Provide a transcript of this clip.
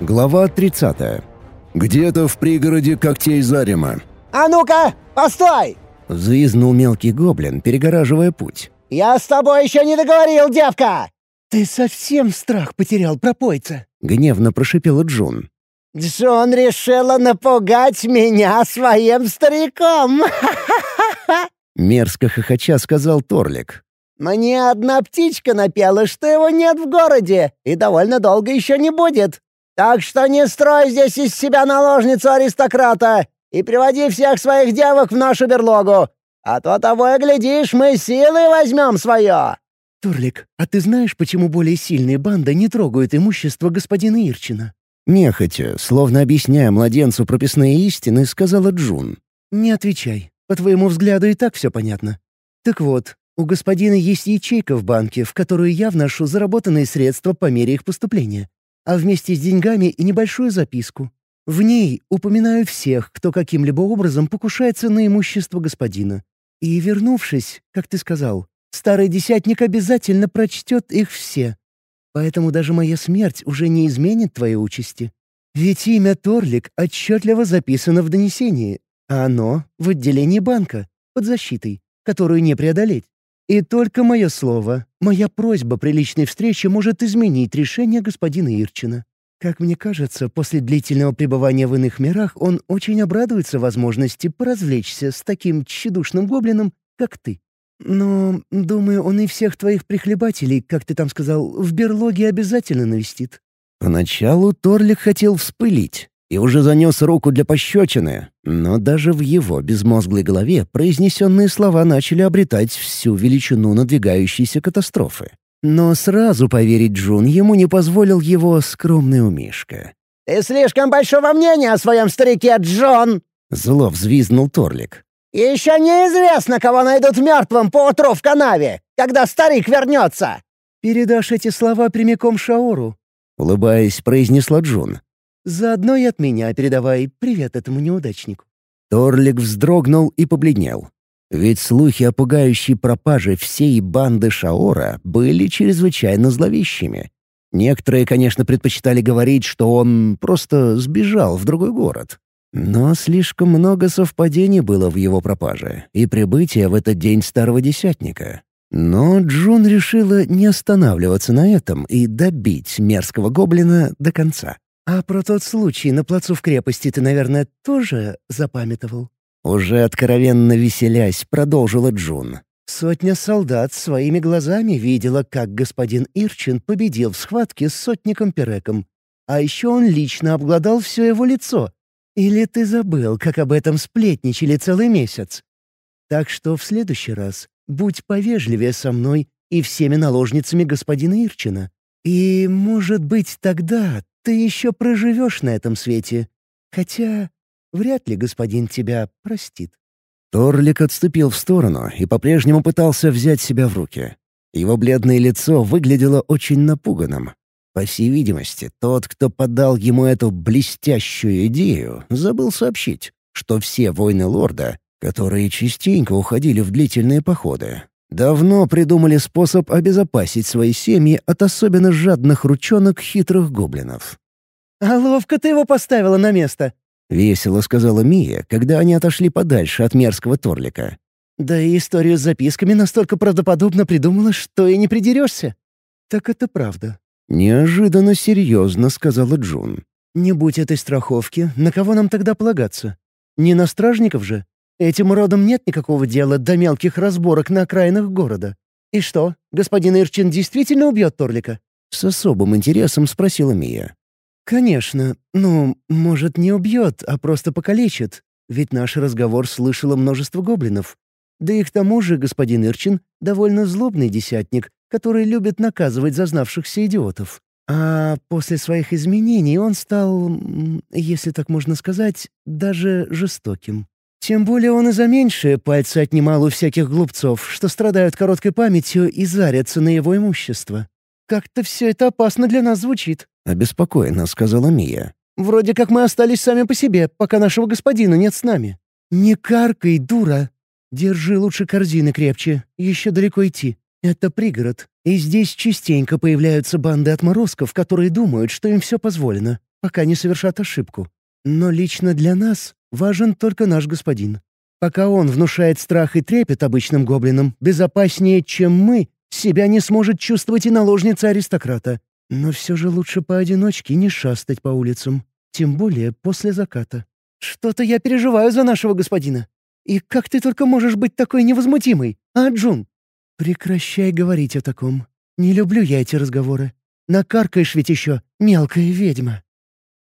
Глава 30. Где-то в пригороде когтей Зарима. «А ну-ка, постой!» — взвизнул мелкий гоблин, перегораживая путь. «Я с тобой еще не договорил, девка!» «Ты совсем страх потерял, пропойца!» — гневно прошипела Джун. «Джун решила напугать меня своим стариком!» Мерзко хохоча сказал Торлик. «Мне одна птичка напела, что его нет в городе, и довольно долго еще не будет. Так что не строй здесь из себя наложницу аристократа и приводи всех своих девок в нашу берлогу, а то того и глядишь, мы силой возьмем свое!» «Турлик, а ты знаешь, почему более сильные банды не трогают имущество господина Ирчина?» Нехотя, словно объясняя младенцу прописные истины, сказала Джун. «Не отвечай. По твоему взгляду и так все понятно. Так вот, у господина есть ячейка в банке, в которую я вношу заработанные средства по мере их поступления а вместе с деньгами и небольшую записку. В ней упоминаю всех, кто каким-либо образом покушается на имущество господина. И, вернувшись, как ты сказал, старый десятник обязательно прочтет их все. Поэтому даже моя смерть уже не изменит твоей участи. Ведь имя Торлик отчетливо записано в донесении, а оно в отделении банка, под защитой, которую не преодолеть. И только мое слово, моя просьба при личной встрече может изменить решение господина Ирчина. Как мне кажется, после длительного пребывания в иных мирах он очень обрадуется возможности поразвлечься с таким тщедушным гоблином, как ты. Но, думаю, он и всех твоих прихлебателей, как ты там сказал, в берлоге обязательно навестит». Поначалу Торлик хотел вспылить, и уже занес руку для пощечины, но даже в его безмозглой голове произнесенные слова начали обретать всю величину надвигающейся катастрофы. Но сразу поверить Джун ему не позволил его скромный умишка. «Ты слишком большого мнения о своем старике, Джон!» — зло взвизнул Торлик. «Еще неизвестно, кого найдут мертвым поутру в канаве, когда старик вернется!» «Передашь эти слова прямиком Шаору», — улыбаясь, произнесла Джун. Заодно и от меня передавай привет этому неудачнику». Торлик вздрогнул и побледнел. Ведь слухи о пугающей пропаже всей банды Шаора были чрезвычайно зловещими. Некоторые, конечно, предпочитали говорить, что он просто сбежал в другой город. Но слишком много совпадений было в его пропаже и прибытие в этот день старого десятника. Но Джун решила не останавливаться на этом и добить мерзкого гоблина до конца. «А про тот случай на плацу в крепости ты, наверное, тоже запамятовал?» Уже откровенно веселясь, продолжила Джун. «Сотня солдат своими глазами видела, как господин Ирчин победил в схватке с сотником Переком. А еще он лично обглодал все его лицо. Или ты забыл, как об этом сплетничали целый месяц? Так что в следующий раз будь повежливее со мной и всеми наложницами господина Ирчина. И, может быть, тогда ты еще проживешь на этом свете. Хотя вряд ли господин тебя простит». Торлик отступил в сторону и по-прежнему пытался взять себя в руки. Его бледное лицо выглядело очень напуганным. По всей видимости, тот, кто подал ему эту блестящую идею, забыл сообщить, что все воины лорда, которые частенько уходили в длительные походы, давно придумали способ обезопасить свои семьи от особенно жадных ручонок хитрых гоблинов. «А ловко ты его поставила на место!» — весело сказала Мия, когда они отошли подальше от мерзкого торлика. «Да и историю с записками настолько правдоподобно придумала, что и не придерешься». «Так это правда». «Неожиданно серьезно», — сказала Джун. «Не будь этой страховки, на кого нам тогда полагаться? Не на стражников же? Этим родом нет никакого дела до мелких разборок на окраинах города. И что, господин Ирчин действительно убьет Торлика?» С особым интересом спросила Мия. «Конечно. Ну, может, не убьет, а просто покалечит. Ведь наш разговор слышало множество гоблинов. Да и к тому же господин Ирчин — довольно злобный десятник, который любит наказывать зазнавшихся идиотов. А после своих изменений он стал, если так можно сказать, даже жестоким. Тем более он и за меньшие пальцы отнимал у всяких глупцов, что страдают короткой памятью и зарятся на его имущество. Как-то все это опасно для нас звучит. — обеспокоенно сказала Мия. «Вроде как мы остались сами по себе, пока нашего господина нет с нами». «Не каркай, дура! Держи лучше корзины крепче, еще далеко идти. Это пригород, и здесь частенько появляются банды отморозков, которые думают, что им все позволено. пока не совершат ошибку. Но лично для нас важен только наш господин. Пока он внушает страх и трепет обычным гоблинам, безопаснее, чем мы, себя не сможет чувствовать и наложница аристократа. Но все же лучше поодиночке не шастать по улицам, тем более после заката. Что-то я переживаю за нашего господина. И как ты только можешь быть такой невозмутимой, а, Джун? Прекращай говорить о таком. Не люблю я эти разговоры. Накаркаешь ведь еще, мелкая ведьма.